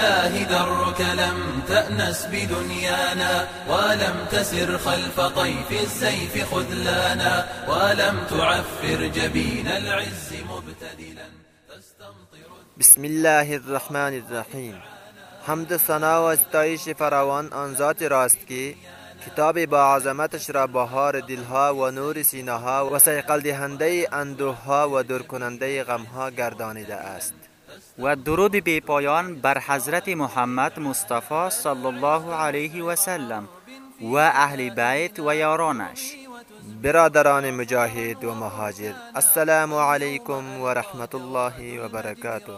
لله درك لم تأنس بدنيانا ولم تسر خلف طيف السيف خذلانا ولم تعفر جبين العز مبتدلا بسم الله الرحمن الرحیم حمد ثنا و استایش فراوان آن ذات راست که کتاب با عظمتش را بهار دلها و نور سینهها و سیقل دهنده اندوهها و دور کننده غمها گردانیده است. و درود بی پایان بر حضرت محمد مصطفی صلی الله علیه و سلم و اهل بیت و یارانش. برادران مجاهد و مهاجر السلام علیکم و رحمت الله و برکاته.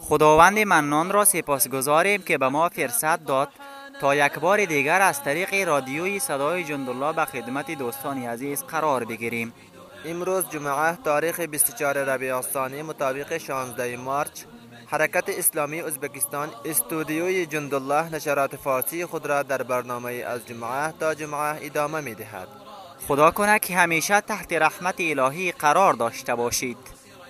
خداوند منان را سپاسگزاریم که به ما فرصت داد تا یک بار دیگر از طریق رادیوی صدای جندالله به خدمت دوستان عزیز قرار بگیریم. امروز جمعه تاریخ 24 ربیع الثانی مطابق 16 مارچ حرکت اسلامی ازبکستان استودیوی جندالله نشرات فارسی خود را در برنامه از جمعه تا جمعه ادامه می دهد خدا کنه که همیشه تحت رحمت الهی قرار داشته باشید.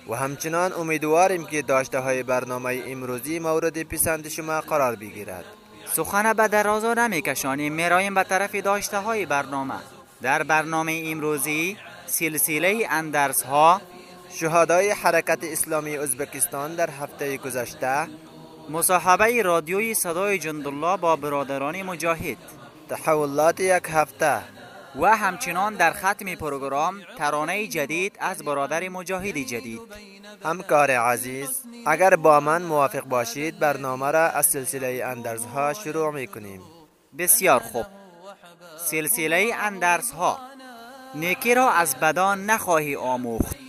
و همچنان امیدواریم که داشته های برنامه امروزی مورد پسند شما قرار بگیرد. سخن به درازا نمی کشانیم می رایم به طرف داشته های برنامه. در برنامه امروزی سلسله اندرس ها شهدای حرکت اسلامی ازبکستان در هفته گذشته مصاحبه رادیوی صدای جندالله با برادران مجاهد. تحولات یک هفته و همچنان در ختم پروگرام ترانه جدید از برادر مجاهد جدید. همکار عزیز اگر با من موافق باشید برنامه را از سلسله اندرز ها شروع می کنیم بسیار خوب. سلسله اندرس ها نیکی را از بدان نخواهی آموخت.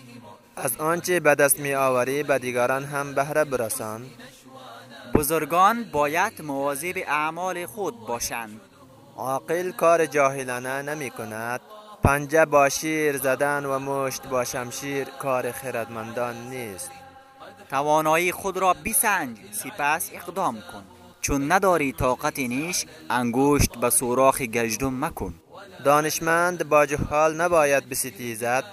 از آنچه به دست می آوری به دیگران هم بهره برسان. بزرگان باید مواظب اعمال خود باشند. عاقل کار جاهلانه نمی کند. پنجه با شیر زدن و مشت با شمشیر کار خردمندان نیست. توانایی خود را بسنج سپس اقدام کن. چون نداری طاقت نیش انگشت به سوراخ گجدم مکن. دانشمند با جهال نباید بستیزد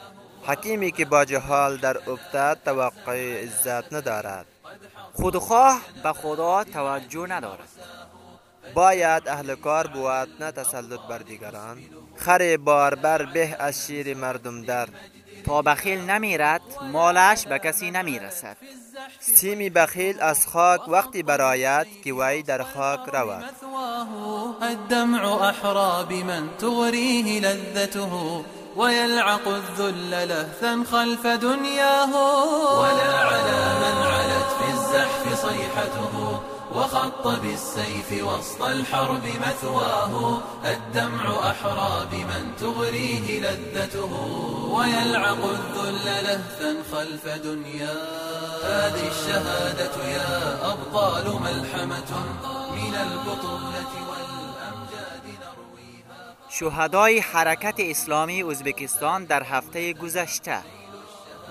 حکیمی که با جهال در افتد توقع عزت ندارد. خودخواه به خدا توجه ندارد. باید اهل کار بود نه تسلط بر دیگران. خر باربر به از شیر مردم در. تا بخیل نمیرد مالش به کسی نمی‌رسد. سیمی بخیل از خاک وقتی براید که وی در خاک رود. ويلعق الذل لهثا خلف دنياه. ولا على من علت في الزحف صيحته وخط بالسيف وسط الحرب مثواه. الدمع أحرى بمن تغريه لذته. ويلعق الذل لهثا خلف دنيا هذه الشهادة يا أبطال ملحمة من البطولة شهدای حرکت اسلامی ازبکستان در هفته گذشته.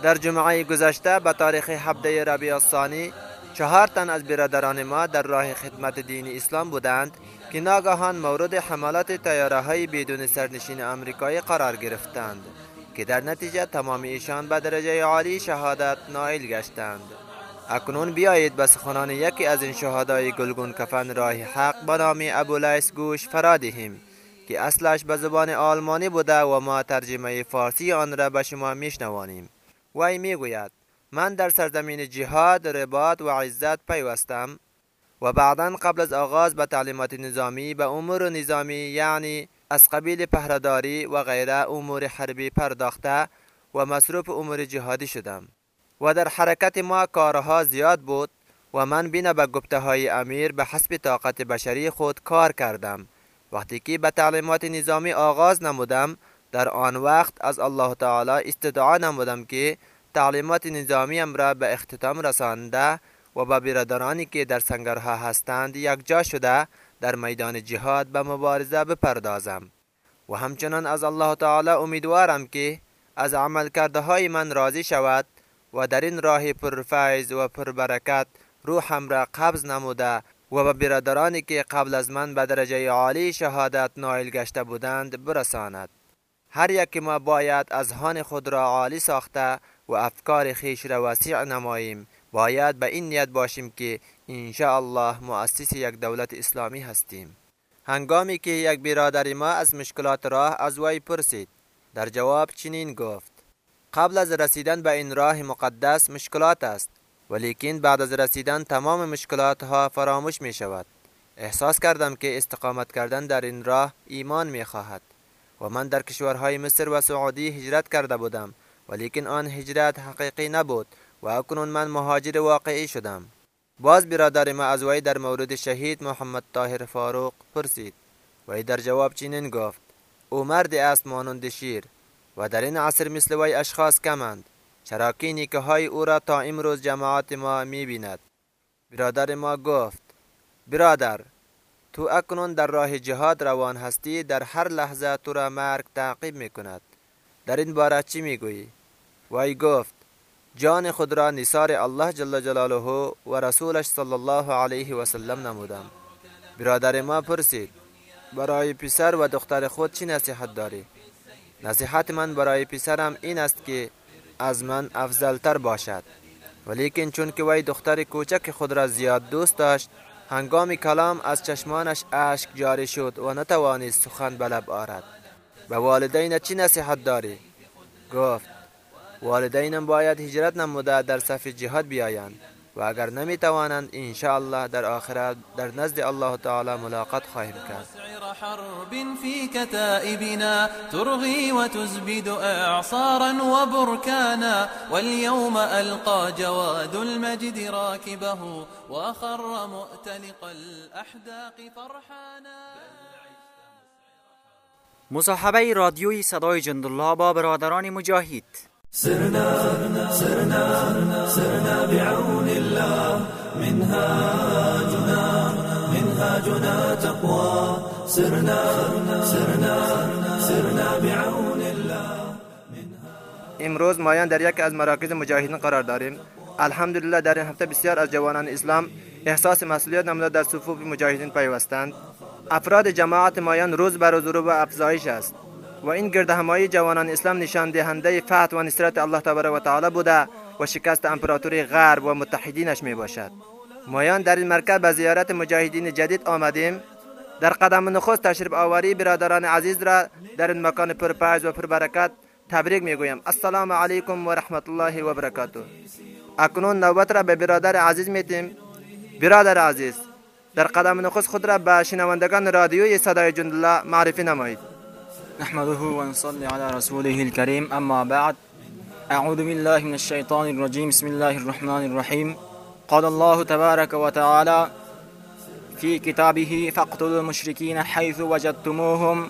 در جمعه گذشته به تاریخ 17 ربیع الثانی چهار تن از برادران ما در راه خدمت دین اسلام بودند که ناگهان مورد حملات تیاره های بدون سرنشین آمریکایی قرار گرفتند که در نتیجه تمام ایشان به درجه عالی شهادت نائل گشتند. اکنون بیایید به سخنان یکی از این شهدای گلگون کفن راه حق به نام ابولیس گوش فرا دهیم. که اصلش به زبان آلمانی بوده و ما ترجمه فارسی آن را به شما میشنوانیم. وی می‌گوید من در سرزمین جهاد رباط و عزت پیوستم و بعدا قبل از آغاز به تعلیمات نظامی به امور نظامی یعنی از قبیل پهرداری و غیره امور حربی پرداخته و مصروف امور جهادی شدم. و در حرکت ما کارها زیاد بود و من بین به گفته های امیر به حسب طاقت بشری خود کار کردم. وقتی که به تعلیمات نظامی آغاز نمودم در آن وقت از الله تعالی استدعا نمودم که تعلیمات نظامیم را به اختتام رسانده و با برادرانی که در سنگرها هستند یک جا شده در میدان جهاد به مبارزه بپردازم. و همچنان از الله تعالی امیدوارم که از عمل کرده های من راضی شود و در این راه پرفیض و پربرکت روحم را قبض نموده و به برادرانی که قبل از من به درجه عالی شهادت نایل گشته بودند برساند. هر یک ما باید از هان خود را عالی ساخته و افکار خیش را وسیع نماییم. باید به این نیت باشیم که الله مؤسس یک دولت اسلامی هستیم. هنگامی که یک برادر ما از مشکلات راه از وی پرسید در جواب چنین گفت قبل از رسیدن به این راه مقدس مشکلات است. ولیکن بعد از رسیدن تمام مشکلات ها فراموش می شود احساس کردم که استقامت کردن در این راه ایمان می خواهد و من در کشورهای مصر و سعودی هجرت کرده بودم ولیکن آن هجرت حقیقی نبود و اکنون من مهاجر واقعی شدم. باز برادر ما از وی در مورد شهید محمد طاهر فاروق پرسید. وی در جواب چنین گفت او مرد است مانند شیر و در این عصر مثل وی اشخاص کمند. چرا که نیکه های او را تا امروز جماعت ما می بیند برادر ما گفت برادر تو اکنون در راه جهاد روان هستی در هر لحظه تو را مرگ تعقیب می کند در این باره چی می گویی؟ وی گفت جان خود را نثار الله جل جلاله و رسولش صلی الله علیه و سلم نمودم برادر ما پرسید برای پسر و دختر خود چی نصیحت داری؟ نصیحت من برای پسرم این است که از من افضلتر باشد. ولیکن چون که وی دختر کوچک خود را زیاد دوست داشت هنگام کلام از چشمانش اشک جاری شد و نتوانست سخن به لب آرد. به والدین چی نصیحت داری؟ گفت والدینم باید هجرت نموده در صف جهاد بیایند. و اگر نمی توانند ان الله در آخرت در نزد الله تعالی ملاقات خواهیم کرد. حرب في كتائبنا ترغي وتزبد اعصارا وبركانا واليوم القى جواد المجد راكبه واخر مؤتلق الاحداق فرحانا. مصاحبه رادیوی صدای جندالله با برادران مجاهد. سرنا سرنا سرنا بعون. منهاجنا منهاجنا تقوى. سرنا سرنا سرنا بعون الله امروز مایان در یک از مراکز مجاهدین قرار داریم. الحمدلله در این هفته بسیار از جوانان اسلام احساس مسئولیت نموده در صفوف مجاهدین پیوستند. افراد جماعت مایان روز بر روز رو به افزایش است. و این گرد همایی جوانان اسلام نشان دهنده فتح و نصرت الله تبارک و تعالی بوده و شکست امپراتوری غرب و متحدینش می باشد مایان در این مرکز به زیارت مجاهدین جدید آمدیم. در قدم نخست تشریف آوری برادران عزیز را در این مکان پرپایز و پربرکت تبریک می گویم السلام علیکم و رحمت الله و برکاته. اکنون نوبت را به برادر عزیز میتیم. برادر عزیز در قدم نخست خود را به شنوندگان رادیوی صدای جندالله معرفی نمایید. نحمده ونصلي على رسوله الكريم أما بعد أعوذ بالله من الشيطان الرجيم. بسم الله الرحمن الرحيم. قال الله تبارك وتعالى في كتابه فاقتلوا المشركين حيث وجدتموهم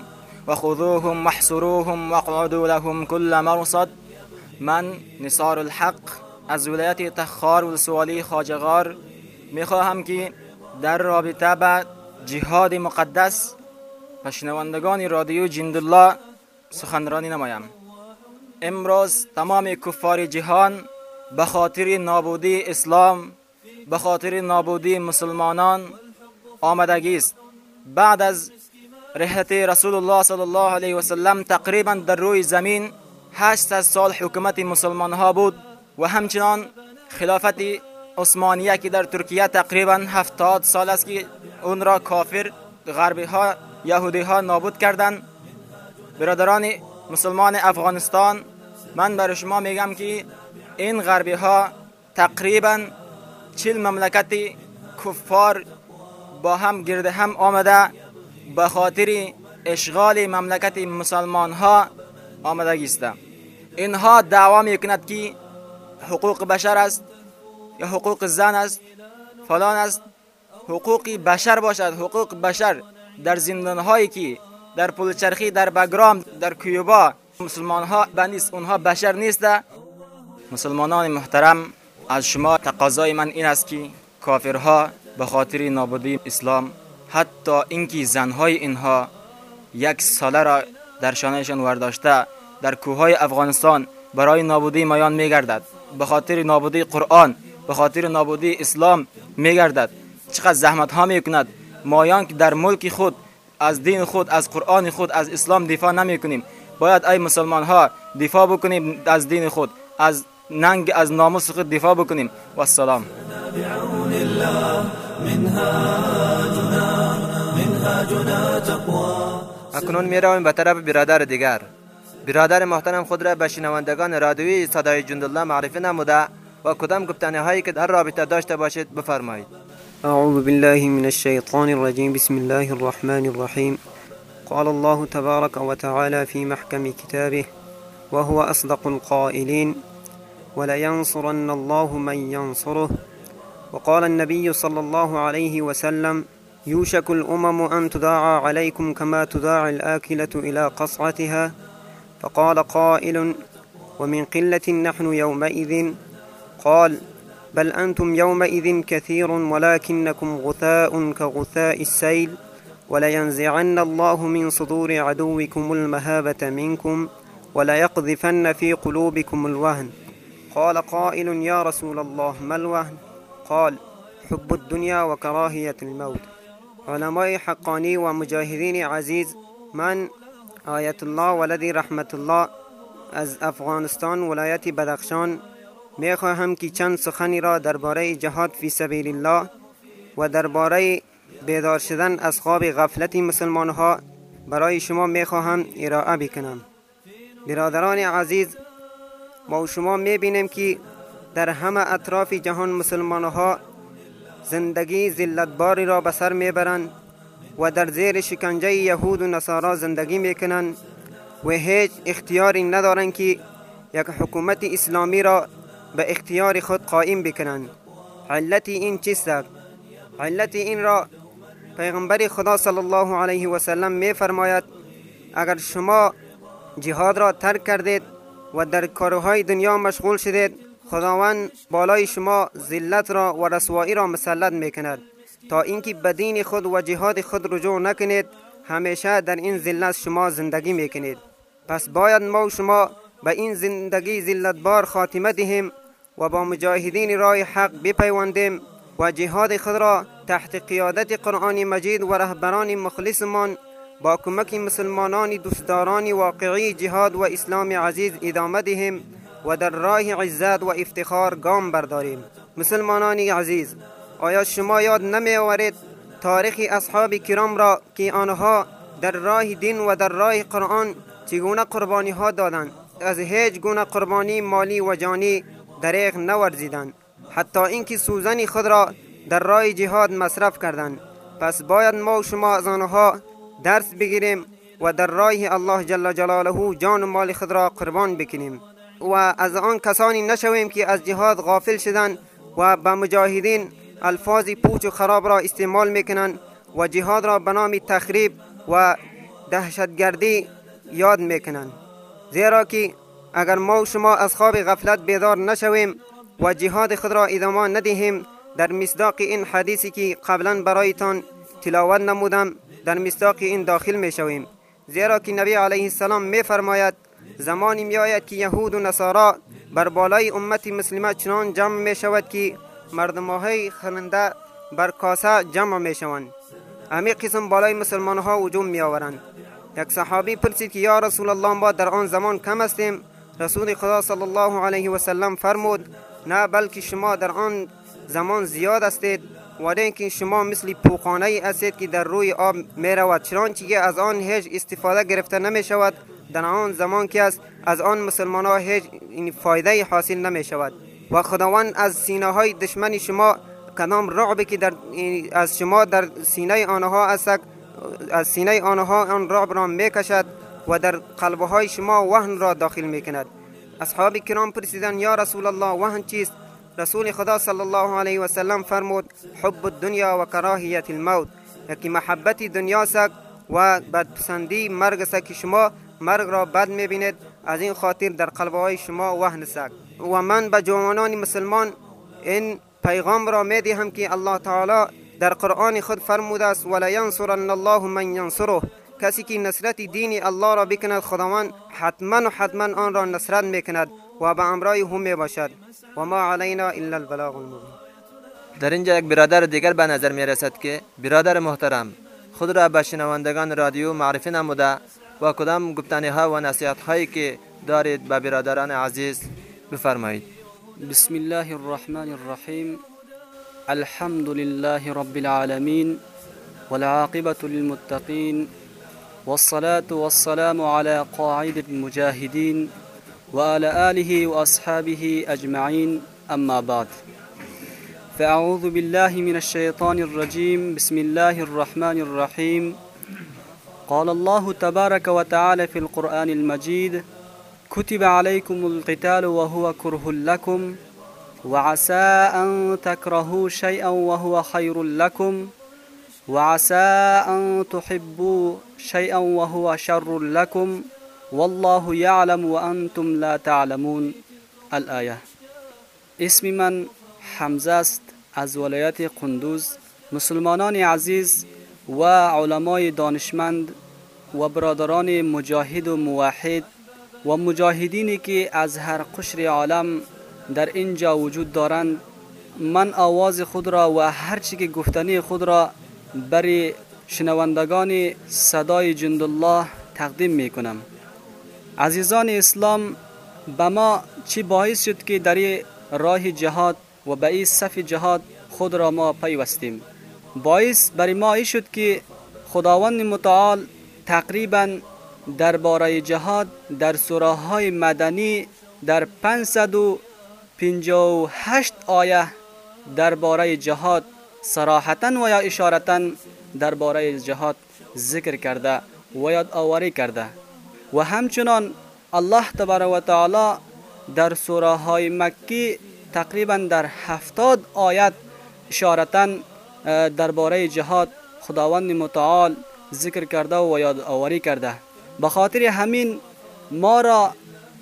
وخذوهم واحصروهم واقعدوا لهم كل مرصد. من؟ نصار الحق. از ولایت تخار ولسوالی خاجغار. میخواهم که در رابطه به جهاد مقدس و شنوندگان رادیو جندالله سخنرانی نمایم. امروز تمام کفار جهان به خاطر نابودی اسلام به خاطر نابودی مسلمانان آمدگی است. بعد از رحلت رسول الله صلی الله علیه و سلم تقریبا در روی زمین 800 سال حکومت مسلمان ها بود و همچنان خلافت عثمانیه که در ترکیه تقریبا 70 سال است که اون را کافر غربی ها یهودی ها نابود کردند. برادران مسلمان افغانستان من برای شما میگم که این غربی ها تقریبا چل مملکت کفار با هم گرد هم آمده. به خاطر اشغال مملکت مسلمان ها آمده است. اینها دعوا می‌کند که حقوق بشر است یا حقوق زن است فلان است. حقوق بشر باشد حقوق بشر در زندان هایی که در پلچرخی در بگرام در کیوبا مسلمان ها بنیست اونها بشر نیست مسلمانان محترم از شما تقاضای من این است که کافرها به خاطر نابودی اسلام حتی اینکه زنهای اینها یک ساله را در شانهشان ورداشته در کوههای افغانستان برای نابودی مایان میگردد. به خاطر نابودی قرآن به خاطر نابودی اسلام میگردد. چقدر زحمت ها می‌کند مایان که در ملک خود از دین خود از قرآن خود از اسلام دفاع نمی کنیم باید ای مسلمان ها دفاع بکنیم از دین خود از ننگ از ناموس خود دفاع بکنیم. و السلام الله منهاجنا منهاجنا تقوى اکنون می رویم به طرف برادر دیگر. برادر محترم خود را به شنوندگان رادیویی صدای جندالله معرفی نموده و کدام گفتنی هایی که در رابطه داشته باشید بفرمایید. أعوذ بالله من الشيطان الرجيم بسم الله الرحمن الرحيم قال الله تبارك وتعالى في محكم كتابه وهو أصدق القائلين ولينصرن الله من ينصره. وقال النبي صلى الله عليه وسلم يوشك الأمم أن تداعى عليكم كما تداعى الآكلة إلى قصعتها. فقال قائل ومن قلة نحن يومئذ؟ قال بل أنتم يومئذ كثير ولكنكم غثاء كغثاء السيل. ولينزعن الله من صدور عدوكم المهابة منكم وليقذفن في قلوبكم الوهن. قال قائل يا رسول الله ما الوهن قال حب الدنيا وكراهية الموت. علماء حقانی و مجاهدین عزیز من؟ آیت الله ولدی رحمت الله از افغانستان ولایت بدخشان. می خواهم که چند سخنی را درباره جهاد فی سبیل الله و درباره بیدار شدن از خواب غفلت مسلمان ها برای شما می خواهم ارائه بکنم. برادران عزیز ما و شما می بینیم که در همه اطراف جهان مسلمان ها زندگی زلتباری را به سر می‌برند و در زیر شکنجه یهود و نصارا زندگی می‌کنند و هیچ اختیاری ندارند که یک حکومت اسلامی را به اختیار خود قائم بکنند. علت این چیست؟ علت این را پیغمبر خدا صلی الله علیه و سلم می فرماید اگر شما جهاد را ترک کردید و در کارهای دنیا مشغول شدید خداوند بالای شما ذلت را و رسوایی را مسلط می کند. تا اینکه به دین خود و جهاد خود رجوع نکنید همیشه در این ذلت شما زندگی می کنید. پس باید ما و شما به این زندگی ذلت بار خاتمه دهیم و با مجاهدین راه حق بپیوندیم و جهاد خود را تحت قیادت قرآن مجید و رهبران مخلصمان با کمک مسلمانان دوستداران واقعی جهاد و اسلام عزیز ادامه دهیم و در راه عزت و افتخار گام برداریم. مسلمانان عزیز آیا شما یاد نمی آورید تاریخ اصحاب کرام را که آنها در راه دین و در راه قرآن چگونه قربانی ها دادند؟ از هیچ گونه قربانی مالی و جانی دریغ نورزیدند. حتی اینکه سوزن خود را در راه جهاد مصرف کردند. پس باید ما و شما از آنها درس بگیریم و در راه الله جل جلاله جان و مال خود را قربان بکنیم و از آن کسانی نشویم که از جهاد غافل شدند و به مجاهدین الفاظ پوچ و خراب را استعمال می‌کنند و جهاد را به نام تخریب و دهشتگردی یاد می‌کنند. زیرا که اگر ما و شما از خواب غفلت بیدار نشویم و جهاد خود را ادامه ندهیم در مصداق این حدیثی که قبلا برایتان تلاوت نمودم در مصداق این داخل می شویم زیرا که نبی علیه السلام می فرماید زمانی می آید که یهود و نصارا بر بالای امت مسلمه چنان جمع می شود که مردم های بر کاسه جمع می شوند امی قسم بالای مسلمان ها وجود می آورند یک صحابی پرسید که یا رسول الله ما در آن زمان کم هستیم؟ رسول خدا صلی الله علیه و سلم فرمود نه بلکه شما در آن زمان زیاد هستید و که شما مثل پوخانه ای هستید که در روی آب می رود چنانچه از آن هیچ استفاده گرفته نمی شود در آن زمان که است از آن مسلمان ها هیچ فایده حاصل نمی شود و خداوند از سینه های دشمن شما کدام رعب که در از شما در سینه آنها است از سینه آنها آن رعب را می کشد و در قلبه های شما وهن را داخل می کند اصحاب کرام پرسیدن یا رسول الله وهن چیست؟ رسول خدا صلی الله علیه و سلم فرمود حب الدنیا و کراهیت الموت. یکی محبت دنیا سک و بدپسندی مرگ که شما مرگ را بد میبینید از این خاطر در قلب های شما وهن سک و من به جوانان مسلمان این پیغام را می دهم که الله تعالی در قرآن خود فرموده است ولا ینصرن الله من ینصره. کسی که نصرت دین الله را بکند خداوند حتما و حتما آن را نصرت میکند و به امرای هم می باشد و ما علینا إلا البلاغ المبین در اینجا یک برادر دیگر به نظر می رسد که برادر محترم خود را به شنوندگان رادیو معرفی نموده و کدام گفتنی ها و نصیحت هایی که دارید به برادران عزیز بفرمایید. بسم الله الرحمن الرحیم. الحمد لله رب العالمين والعاقبة للمتقين والصلاة والسلام على قاعد المجاهدين وعلى آله وأصحابه أجمعين أما بعد. فأعوذ بالله من الشيطان الرجيم. بسم الله الرحمن الرحيم. قال الله تبارك وتعالى في القرآن المجيد كتب عليكم القتال وهو كره لكم وعسى أن تكرهوا شيئا وهو خير لكم وعسى أن تحبوا شيئا وهو شر لكم والله يعلم وأنتم لا تعلمون الآية. اسم من؟ حمزه است از ولایت قندوز. مسلمانان عزیز و علمای دانشمند و برادران مجاهد و موحد و مجاهدینی که از هر قشر عالم در اینجا وجود دارند من آواز خود را و هرچی که گفتنی خود را برای شنوندگان صدای جندالله تقدیم می کنم عزیزان اسلام به ما چی باعث شد که در راه جهاد و به این صف جهاد خود را ما پیوستیم؟ باعث برای ما ای شد که خداوند متعال تقریبا درباره جهاد در سوره های مدنی در 558 آیه درباره جهاد صراحتا و یا اشارتا درباره جهاد ذکر کرده و یاد آوری کرده. و همچنان الله تبارک و تعالی در سوره های مکی تقریبا در هفتاد آیت اشارتا درباره جهاد خداوند متعال ذکر کرده و یاد آوری کرده. به خاطر همین ما را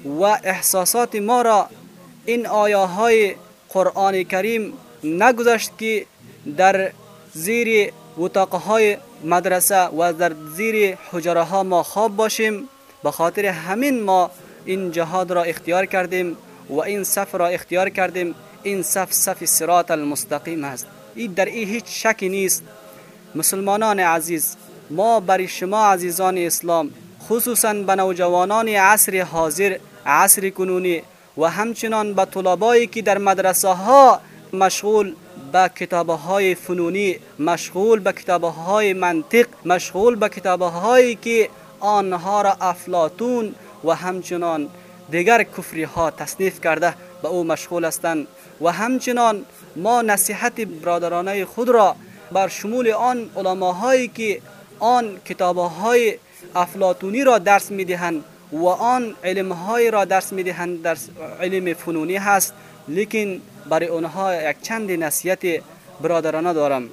و احساسات ما را این آیه های قرآن کریم نگذاشت که در زیر های مدرسه و در زیر حجره ها ما خواب باشیم. به خاطر همین ما این جهاد را اختیار کردیم و این صف را اختیار کردیم. این صف صف سرات المستقیم است. این در این هیچ شکی نیست. مسلمانان عزیز ما برای شما عزیزان اسلام خصوصا به نوجوانان عصر حاضر عصر کنونی و همچنان به طلبایی که در مدرسه ها مشغول به کتاب های فنونی مشغول به کتاب های منطق مشغول به کتاب هایی که آنها را افلاتون و همچنان دیگر کفری ها تصنیف کرده به او مشغول هستند. و همچنان ما نصیحت برادرانه خود را بر شمول آن علماهایی که آن کتابهای افلاتونی را درس می‌دهند و آن علمهای را درس می‌دهند در علم فنونی هست. لیکن برای آنها یک چند نصیحت برادرانه دارم.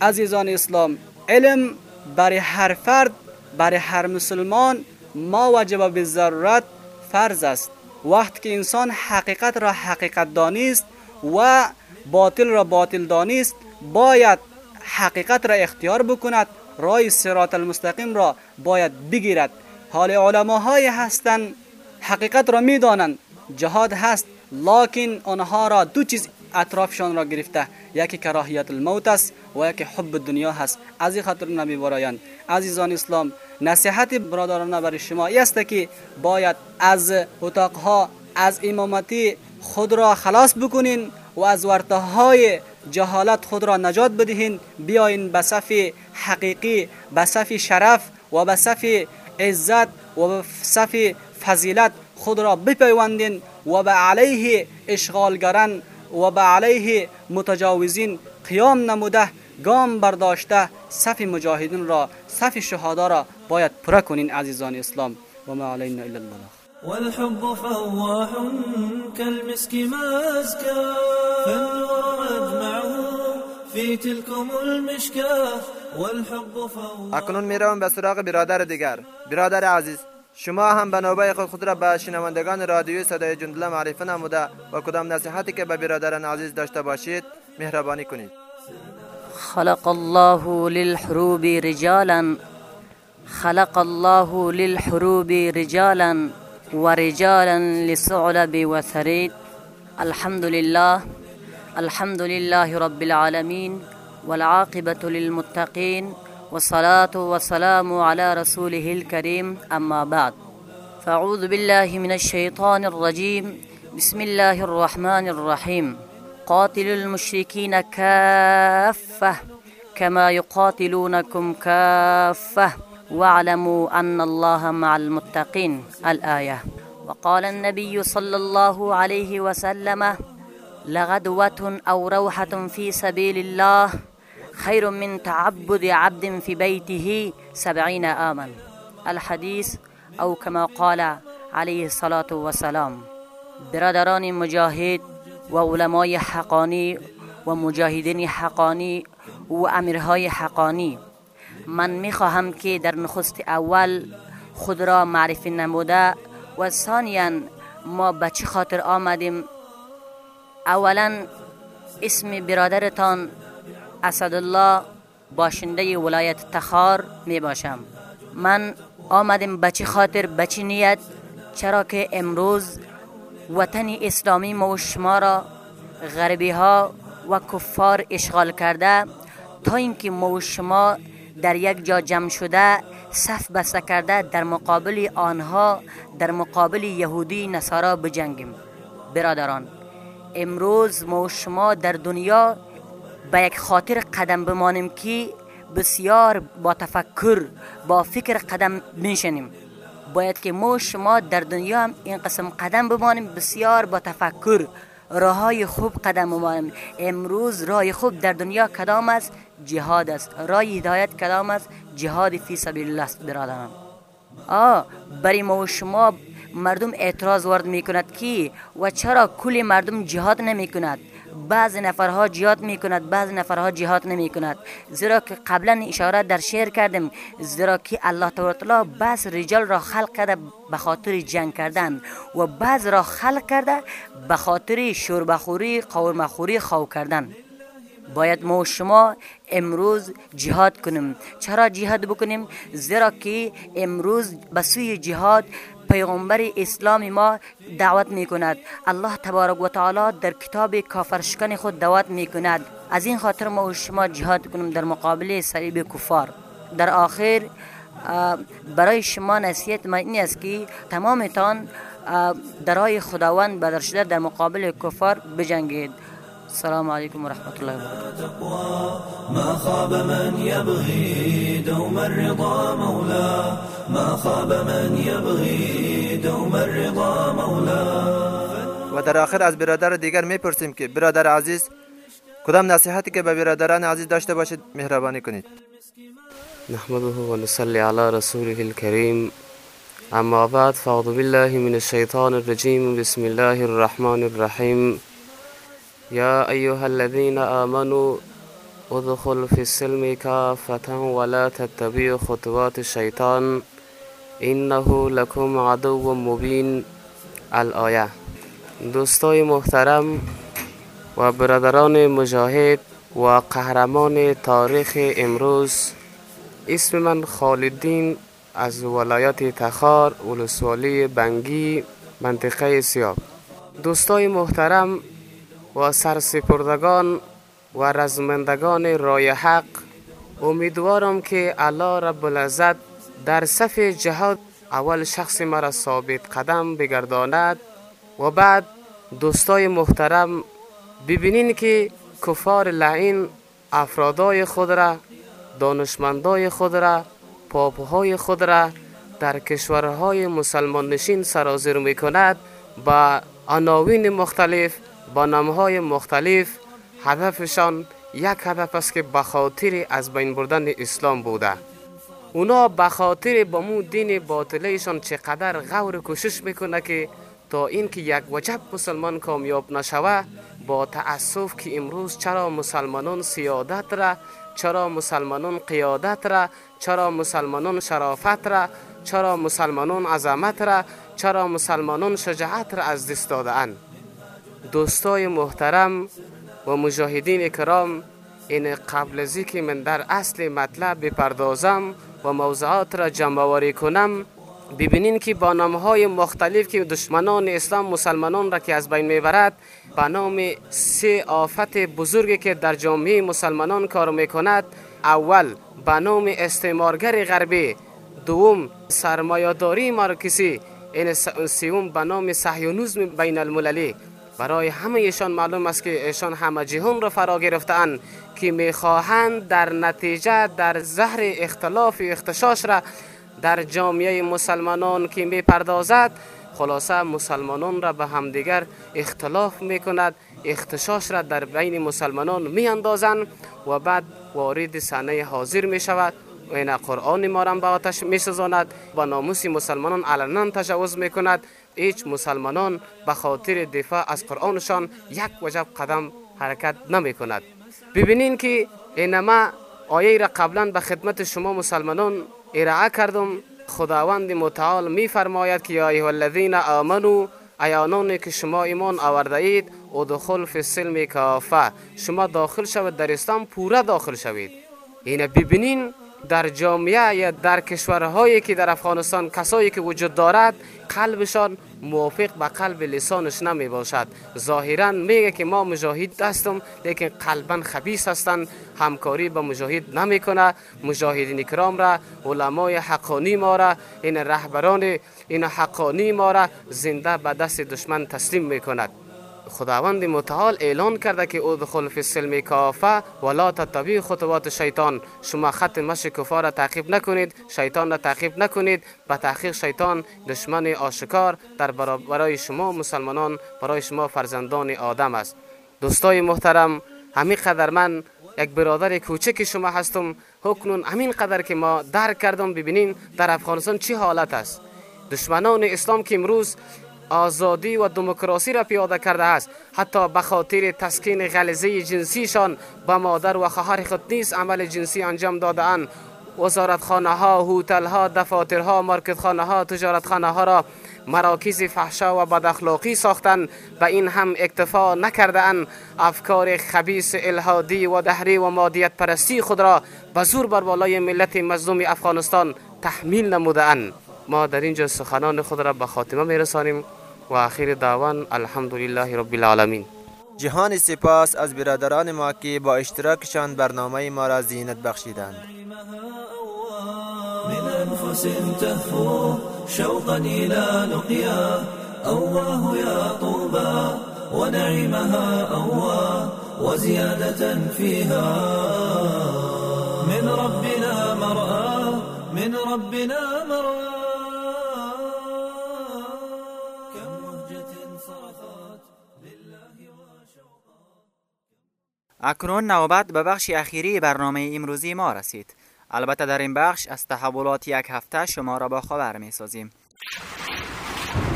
عزیزان اسلام علم برای هر فرد برای هر مسلمان ما وجب به ضرورت فرض است. وقت که انسان حقیقت را حقیقت دانست و باطل را باطل دانست باید حقیقت را اختیار بکند رای سرات المستقیم را باید بگیرد. حال علماهای هستند حقیقت را می‌دانند جهاد هست لکن آنها را دو چیز اطرافشان را گرفته یکی کراهیت الموت است و یکی حب دنیا هست. از این خاطر نبی برایان عزیزان اسلام نصیحت برادران برای شما است که باید از اتاقها از امامتی خود را خلاص بکنین و از ورته های جهالت خود را نجات بدهین. بیاین به صف حقیقی به صف شرف و به صف عزت و به صف فضیلت خود را بپیوندین و به علیه اشغالگران و به علیه متجاوزین قیام نموده. گام برداشته صف مجاهدین را صف شهدا را باید پره کنین عزیزان اسلام. و ما علینا الا البلاغ. والحب فواح كالمسك ما أزكى فالنور مجمعه في تلكم المشكاه والحب فواح اکنون می‌روم به سراغ برادر دیگر. برادر عزیز شما هم به نوبه خود خود را به شنوندگان رادیوی صدای جندله معرفی نموده و کدام نصیحتی که به برادران عزیز داشته باشید مهربانی کنید. خلق الله للحروب رجالا. خلق الله للحروب رجالا ورجالا للثعلب وثريد. الحمد لله. الحمد لله رب العالمين. والعاقبة للمتقين. والصلاة والسلام على رسوله الكريم. أما بعد. فأعوذ بالله من الشيطان الرجيم. بسم الله الرحمن الرحيم. قاتلوا المشركين كافة كما يقاتلونكم كافة واعلموا أن الله مع المتقين. الآية وقال النبي صلى الله عليه وسلم لغدوة أو روحة في سبيل الله خير من تعبد عبد في بيته سبعين آما. الحديث أو كما قال عليه الصلاة والسلام برادران مجاهد و علمای حقانی و مجاهدین حقانی و امیرهای حقانی. من می‌خواهم که در نخست اول خود را معرفی نموده و ثانیا ما به چه خاطر آمدیم؟ اولا اسم برادرتان اسدالله باشنده ولایت تخار می باشم من آمدیم به چه خاطر؟ به چه نیت؟ چرا که امروز وطن اسلامی ما شما را غربی ها و کفار اشغال کرده تا اینکه ما شما در یک جا جمع شده صف بسته کرده در مقابل آنها در مقابل یهودی نصارا بجنگیم. برادران امروز ما شما در دنیا به یک خاطر قدم بمانیم که بسیار با تفکر با فکر قدم بنشنیم باید که ما شما در دنیا هم این قسم قدم بمانیم بسیار با تفکر راه های خوب قدم بمانیم. امروز راه خوب در دنیا کدام است؟ جهاد است. راه هدایت کدام است؟ جهاد فی سبیل الله است برادران. آه برای ما شما مردم اعتراض وارد می کند که و چرا کل مردم جهاد نمی کند بعض نفرها جهاد می کند بعض نفرها جهاد نمی کند زیرا که قبلا اشاره در شعر کردم زیرا که الله تعالی بعض رجال را خلق کرده به خاطر جنگ کردن و بعض را خلق کرده به خاطر شوربخوری قورمخوری خو کردن. باید ما شما امروز جهاد کنیم. چرا جهاد بکنیم؟ زیرا که امروز به سوی جهاد پیغمبر اسلام ما دعوت می کند الله تبارک و تعالی در کتاب کافرشکن خود دعوت می کند از این خاطر ما شما جهاد کنیم در مقابل صلیب کفار. در آخر برای شما نصیحت من این است که تمامتان درای خداوند بدر شده در مقابل کفار بجنگید. السلام عليكم ورحمة الله وبركاته. ما خاب من يبغي دوم الرضا مولاه ما خاب من يبغي دوم الرضا مولاه و در آخر از برادر دیگر میپرسیم که برادر عزیز کدام نصیحتی که به برادران عزیز داشته باشید مهربانی کنید؟ نحمده و نصلي على رسوله الكريم اما بعد فاعوذ بالله من الشيطان الرجيم بسم الله الرحمن الرحيم يا أيها الذين آمنوا ادخل في السلم كافة ولا تتبعوا خطوات الشيطان إنه لكم عدو مبين. الآية. دوستای محترم و برادران مجاهد و قهرمان تاریخ امروز اسم من خالدین از ولایت تخار ولسوالی بنگی منطقه سیاب. دوستای محترم و سرسپردگان و رزمندگان رای حق امیدوارم که الله رب العزت در صف جهاد اول شخص مرا ثابت قدم بگرداند و بعد دوستای محترم ببینین که کفار لعین افرادای خود را دانشمندای خود را پاپهای خود را در کشورهای مسلمان نشین سرازیر می کند با عناوین مختلف با نامهای مختلف هدفشان یک هدف است که بخاطر از بین بردن اسلام بوده. اونا بخاطر با مو دین باطلشان چقدر غور کوشش می‌کنه که تا اینکه یک وجب مسلمان کامیاب نشوه با تاسف که امروز چرا مسلمانان سیادت را چرا مسلمانان قیادت را چرا مسلمانان شرافت را چرا مسلمانان عظمت را چرا مسلمانان شجاعت را از دست دادن دوستای محترم و مجاهدین کرام این قبل از که من در اصل مطلب بپردازم و موضوعات را جمع کنم ببینین که با های مختلف که دشمنان اسلام مسلمانان را که از بین می‌برد به نام سه آفت بزرگی که در جامعه مسلمانان کار می‌کند. اول به نام استعمارگر غربی. دوم سرمایه‌داری مارکسی. این سوم به نام صهیونیسم بین المللی برای همه ایشان معلوم است که ایشان همه جهان را فرا گرفتند که می‌خواهند در نتیجه در زهر اختلاف و اختشاش را در جامعه مسلمانان که می‌پردازد خلاصه مسلمانان را به همدیگر اختلاف می‌کند اختشاش را در بین مسلمانان میاندازند و بعد وارد صحنه حاضر می شود و این قرآن ما را به آتش می سزاند و ناموس مسلمانان علنا تجاوز می کند هیچ مسلمانان به خاطر دفاع از قرآنشان یک وجب قدم حرکت نمی کند ببینین که اینما آیه را قبلا به خدمت شما مسلمانان ارائه کردم. خداوند متعال می فرماید که یا ایها الذین آمنو ایانانی که شما ایمان آورده اید ادخل فی السلم کافه شما داخل شوید در اسلام پورا داخل شوید. این ببینین در جامعه یا در کشورهایی که در افغانستان کسایی که وجود دارد قلبشان موافق به قلب لسانش نمی باشد ظاهرا میگه که ما مجاهد هستم لیکن قلبا خبیس هستند همکاری با مجاهد نمی کنه مجاهدین کرام را علمای حقانی ما را این رهبران این حقانی ما را زنده به دست دشمن تسلیم می کند خداوند متعال اعلان کرده که ادخل فی السلم کافه ولا تتبعوا خطوات شیطان. شما خط مشی کفار را تعقیب نکنید شیطان را تعقیب نکنید. به تحقیق شیطان دشمن آشکار در برای شما مسلمانان برای شما فرزندان آدم است. دوستای محترم همین قدر من یک برادر کوچک شما هستم. حکنون همین قدر که ما درک کردم ببینین در افغانستان چی حالت است. دشمنان اسلام که امروز آزادی و دموکراسی را پیاده کرده است. حتی به خاطر تسکین غلظه جنسیشان به مادر و خواهر خود نیز عمل جنسی انجام داده اند. وزارت خانه ها، هوتل ها، دفاتر ها، مارکت خانه ها، تجارت خانه ها را مراکز فحشا و بداخلاقی ساختن. به این هم اکتفا نکرده افکار خبیس الهادی و دهری و مادیت پرستی خود را به زور بر بالای ملت مظلوم افغانستان تحمیل نموده اند. ما در اینجا سخنان خود را به خاتمه میرسانیم. و آخر دعوان الحمدلله رب العالمین جهان سپاس از برادران ما که با اشتراکشان برنامه ما را زینت بخشیدند. من أنفس تهفو شوقا إلى لقيا أواه يا طوبى ونعيمها أواه وزيادة فيها. من ربنا مرأى من ربنا مرأى اکنون نوبت به بخش اخیری برنامه امروزی ما رسید. البته در این بخش از تحولات یک هفته شما را با خبر می سازیم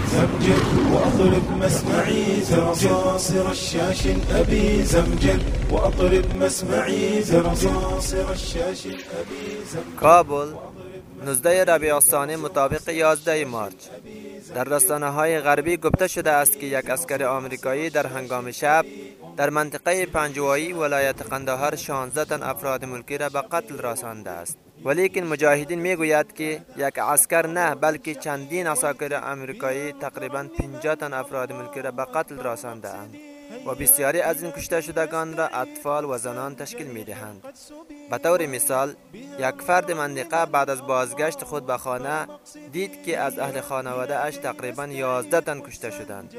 زمجر وأطرب مسمعي زرصاصر الشاش أبي زمجر وأطرب مسمعي زرصاصر الشاش أبي زمجر کابل 19 ربیع الثانی مطابق 11 مارچ. در رسانه های غربی گفته شده است که یک اسکر آمریکایی در هنگام شب در منطقه پنجوایی ولایت قندهار 16 تن افراد ملکی را به قتل رسانده است. ولیکن مجاهدین می‌گوید که یک اسکر نه بلکه چندین اساکر آمریکایی تقریبا 50 تن افراد ملکی را به قتل رسانده اند. و بسیاری از این کشته شدگان را اطفال و زنان تشکیل می دهند. به طور مثال یک فرد منطقه بعد از بازگشت خود به خانه دید که از اهل خانواده اش تقریبا 11 تن کشته شدند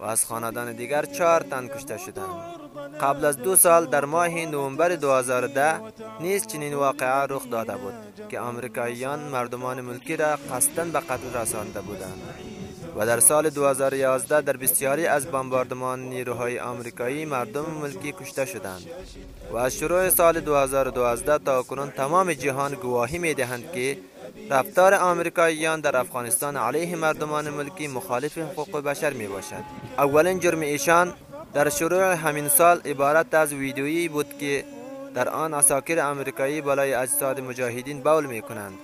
و از خاندان دیگر 4 تن کشته شدند قبل از دو سال در ماه نوامبر 2010 نیز چنین واقعه رخ داده بود که آمریکاییان مردمان ملکی را قصدا به قتل رسانده بودند و در سال 2011 در بسیاری از بمباردمان نیروهای آمریکایی مردم ملکی کشته شدند و از شروع سال 2012 تا کنون تمام جهان گواهی می دهند که رفتار آمریکاییان در افغانستان علیه مردمان ملکی مخالف حقوق بشر می باشد اولین جرم ایشان در شروع همین سال عبارت از ویدیویی بود که در آن اساکر آمریکایی بالای اجساد مجاهدین بول می کنند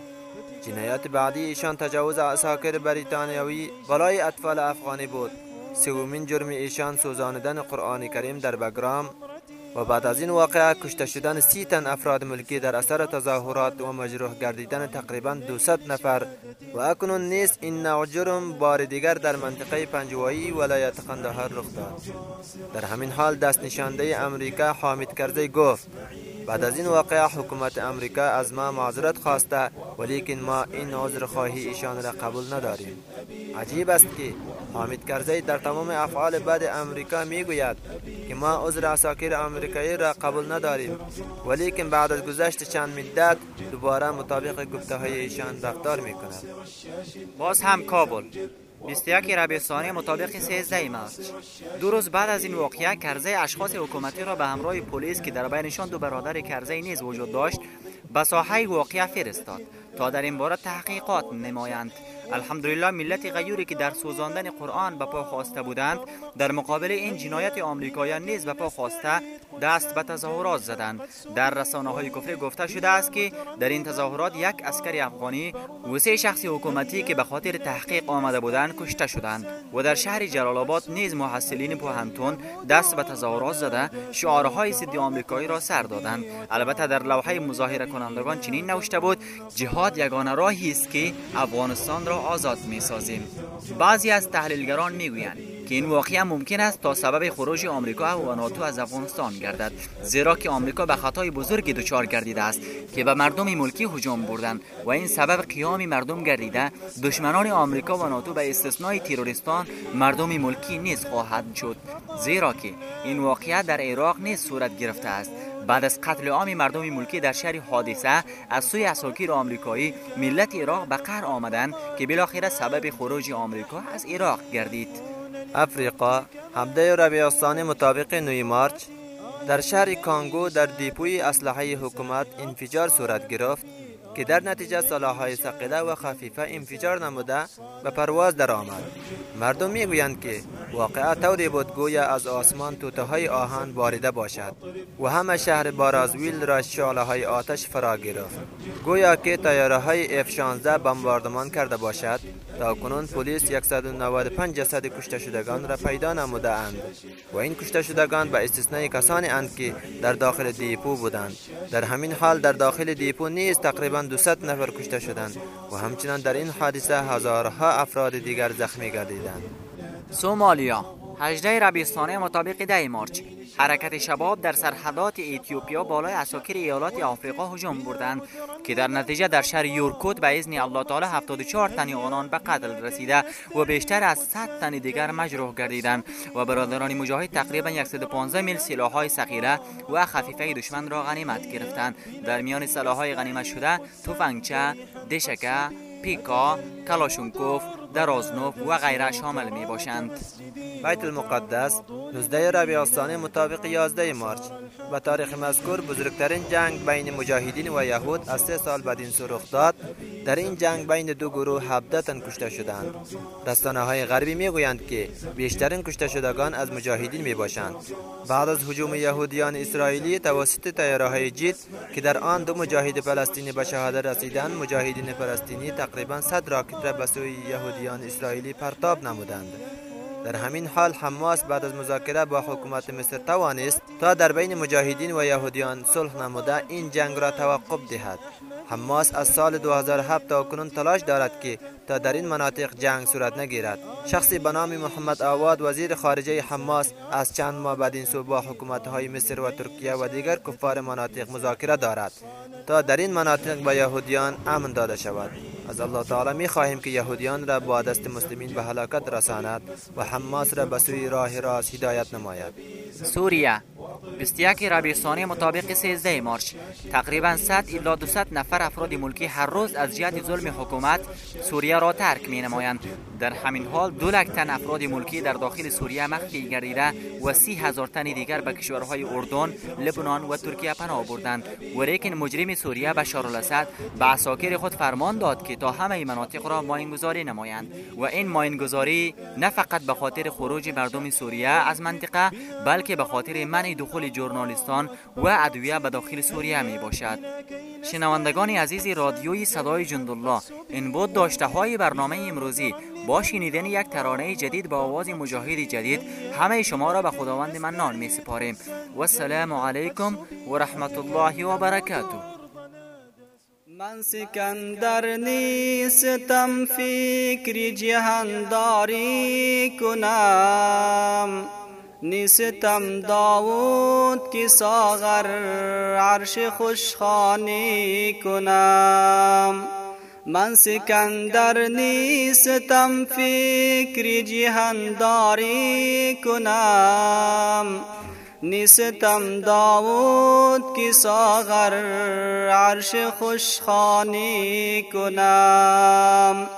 جنایت بعدی ایشان تجاوز اساکر بریتانیایی بالای اطفال افغانی بود. سومین جرم ایشان سوزاندن قرآن کریم در بگرام و بعد از این واقعه کشته شدن سی تن افراد ملکی در اثر تظاهرات و مجروح گردیدن تقریبا 200 نفر و اکنون نیز این نوع جرم بار دیگر در منطقه پنجوایی ولایت قندهار رخ داد. در همین حال دست نشانده امریکا حامد کرزی گفت بعد از این واقعه حکومت امریکا از ما معذرت خواسته ولیکن ما این عذر خواهی ایشان را قبول نداریم. عجیب است که حامد کرزی در تمام افعال بد امریکا می‌گوید که ما عذر اساکیر امریکایی را قبول نداریم. ولیکن بعد از گذشت چند مدت دوباره مطابق گفته های ایشان رفتار می‌کند. باز هم کابل. 21 ربیع مطابق 13 مارچ دو روز بعد از این واقعه کرزی اشخاص حکومتی را به همراه پلیس که در بینشان دو برادر کرزی نیز وجود داشت به ساحه واقعه فرستاد. تا در این باره تحقیقات نمایند. الحمدلله ملت غیوری که در سوزاندن قرآن به پا خواسته بودند در مقابل این جنایت آمریکاییان نیز به پا خواسته دست به تظاهرات زدند. در رسانه های کفری گفته شده است که در این تظاهرات یک اسکر افغانی و سه شخص حکومتی که به خاطر تحقیق آمده بودند کشته شدند و در شهر جلال آباد نیز محصلین پوهنتون دست به تظاهرات زده شعارهای ضد آمریکایی را سر دادند. البته در لوحه مظاهره کنندگان چنین نوشته بود جهاد یگانه راهی است که افغانستان را آزاد می سازیم بعضی از تحلیلگران می گویند که این واقعه ممکن است تا سبب خروج آمریکا و ناتو از افغانستان گردد زیرا که آمریکا به خطای بزرگی دچار گردیده است که به مردم ملکی هجوم بردند و این سبب قیام مردم گردیده دشمنان آمریکا و ناتو به استثنای تروریستان مردم ملکی نیز خواهد شد. زیرا که این واقعه در عراق نیز صورت گرفته است. بعد از قتل عام مردم ملکی در شهر حادثه از سوی اساکیر آمریکایی ملت عراق به قهر آمدند که بالاخره سبب خروج آمریکا از عراق گردید. افریقا هفته ربیع الثانی مطابق 9 مارچ در شهر کانگو در دیپوی اسلحه حکومت انفجار صورت گرفت که در نتیجه سلاحهای ثقیله و خفیفه انفجار نموده به پرواز درآمد مردم می‌گویند که واقعا طوری بود گویا از آسمان توته های آهن باریده باشد و همه شهر بارازویل را شعله های آتش فرا گرفت. گویا که تیاره های F-16 بمباردمان کرده باشد تا کنون پلیس 195 جسد کشته شدگان را پیدا نموده اند. و این کشته شدگان به استثنای کسانی اند که در داخل دیپو بودند. در همین حال در داخل دیپو نیز تقریبا 200 نفر کشته شدند و همچنان در این حادثه هزارها افراد دیگر زخمی گردیدند. سومالیا 18 ربیع مطابق 10 مارچ. حرکت شباب در سرحدات اتیوپیا بالای عساکر ایالات آفریقا هجوم بردند که در نتیجه در شهر یورکوت به اذن الله تعالی 74 تن آنان به قتل رسیده و بیشتر از 100 تن دیگر مجروح گردیدند و برادران مجاهد تقریبا 115 میل سلاح‌های ثقیله و خفیفه دشمن را غنیمت گرفتند. در میان سلاح‌های غنیمت شده تفنگچه دشکه پیکا کلاشونکوف درازنوف و غیره شامل می باشند بیت المقدس 19 ربیع الثانی مطابق 11 مارچ. به تاریخ مذکور بزرگترین جنگ بین مجاهدین و یهود از سه سال بعد این رخ داد. در این جنگ بین دو گروه 17 تن کشته شدند. رسانه های غربی می گویند که بیشترین کشته شدگان از مجاهدین می باشند بعد از هجوم یهودیان اسرائیلی توسط تیاره های جیت که در آن دو مجاهد فلسطینی به شهادت رسیدند مجاهدین فلسطینی تقریبا 100 راکت را به سوی یهودیان اسرائیلی پرتاب نمودند. در همین حال حماس بعد از مذاکره با حکومت مصر توانست تا در بین مجاهدین و یهودیان صلح نموده این جنگ را توقف دهد. حماس از سال 2007 تا کنون تلاش دارد که تا در این مناطق جنگ صورت نگیرد. شخصی به نام محمد آواد وزیر خارجه حماس از چند ماه بعد این سو با حکومت های مصر و ترکیه و دیگر کفار مناطق مذاکره دارد. تا در این مناطق به یهودیان امن داده شود. از الله تعالی می خواهیم که یهودیان را با دست مسلمین به هلاکت رساند و حماس را به سوی راه راست هدایت نماید. سوریه. 21 ربیع ثانی مطابق 13 مارچ. تقریبا 100 الی 200 نفر افراد ملکی هر روز از جهت ظلم حکومت سوریه را ترک می نمایند در همین حال دو لک تن افراد ملکی در داخل سوریه مخفی گردیده و سی هزار تن دیگر به کشورهای اردن، لبنان و ترکیه پناه بردند و لیکن مجرم سوریه بشار الاسد به اساکر خود فرمان داد که تا همه مناطق را ماینگذاری نمایند و این ماینگذاری نه فقط به خاطر خروج مردم سوریه از منطقه بلکه به خاطر منع دخول ژورنالیستان و ادویه به داخل سوریه می باشد شنوندگان عزیز رادیوی صدای جندالله این بود داشته های برنامه امروزی. با شنیدن یک ترانه جدید با آواز مجاهد جدید همه شما را به خداوند منان می سپاریم. و السلام علیکم و رحمت الله و برکاته. من سکندر نیستم فکر جهانداری کنم. نیستم داوود کی ساغر عرش خوشخانی کنم. من سکندر نیستم فکر جهانداری کنم. نیستم داوود کی ساغر عرش خوشخانی کنم.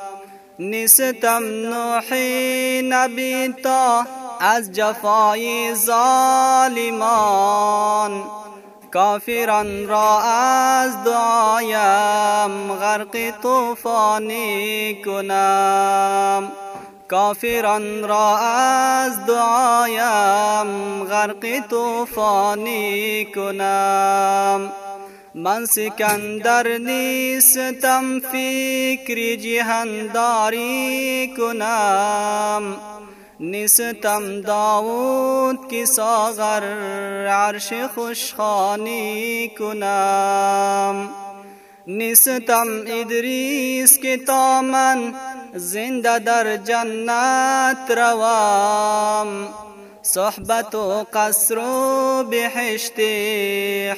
نیستم نوحی نبی تا از جفای ظالمان. کافران را از دعایم غرق طوفانی کنم. کافران را از دعایم غرق طوفانی کنم. من سکندر نیستم فکر جهانداری کنم. نیستم داوود کی ساغر عرش خوشخانی کنم. نیستم ادریس که تا من زنده در جنت روام. صحبت و قصر و بحشت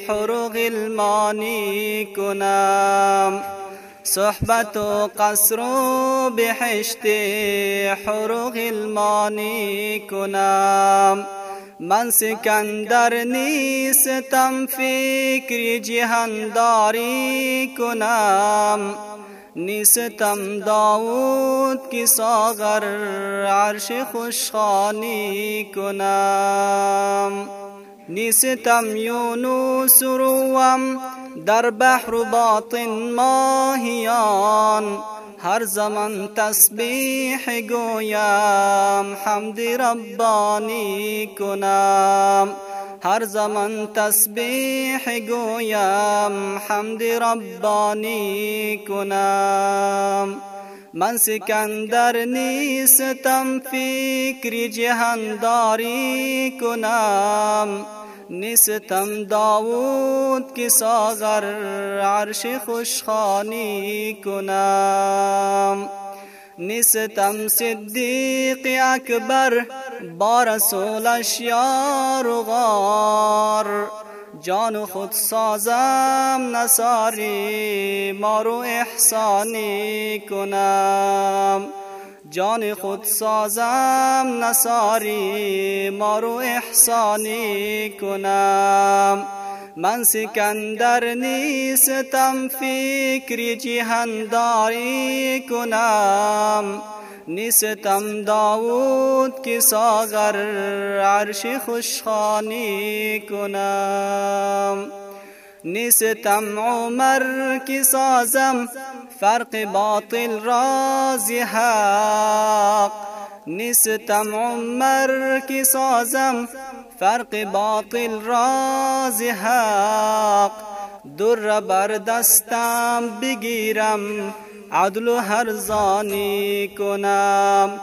حروق المانی کنم. صحبت و قصر و بحشت حروق المانی کنم. من سکندر نیستم فکر جهانداری کنم. نیستم داود کی ساغر عرش خوشخانی کنم. نیستم یونس روم در بحر باطن ماهیان هر زمان تسبیح گویم حمد ربانی کنم. هر زمان تسبیح گویم حمد ربانی کنم. من سکندر نیستم فکر جهانداری کنم. نیستم داوود کی ساغر عرش خوشخانی کنم. نیستم صدیق اکبر با رسولش یار و غار. جان خود سازم نصاری مارو احسانی کنم. جان خود سازم نصاری مارو احسانی کنم. من سکندر نیستم فکر جهانداری کنم. نیستم داوود کی ساغر عرش خوشخانی کنم. نیستم عمر کی سازم فرق باطل راز حق. نیستم عمر کی سازم فرق باطل راز حق. در بر دستم بگیرم عدل و هرزانی کنم.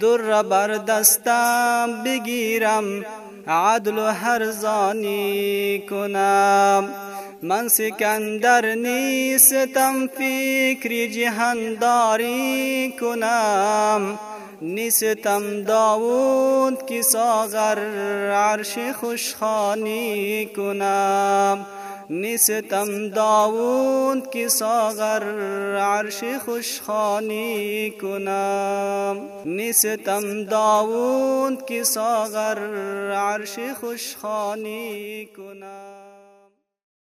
در بر دستم بگیرم عدل و هرزانی کنم. من سکندر نیستم فکر جهانداری کنم. نیستم داوود کی ساغر عرش خوشخانی کنم. نیستم داوود کی ساغر عرش خوشخانی کنم. نیستم داوود کی ساغر عرش خوشخانی کنم.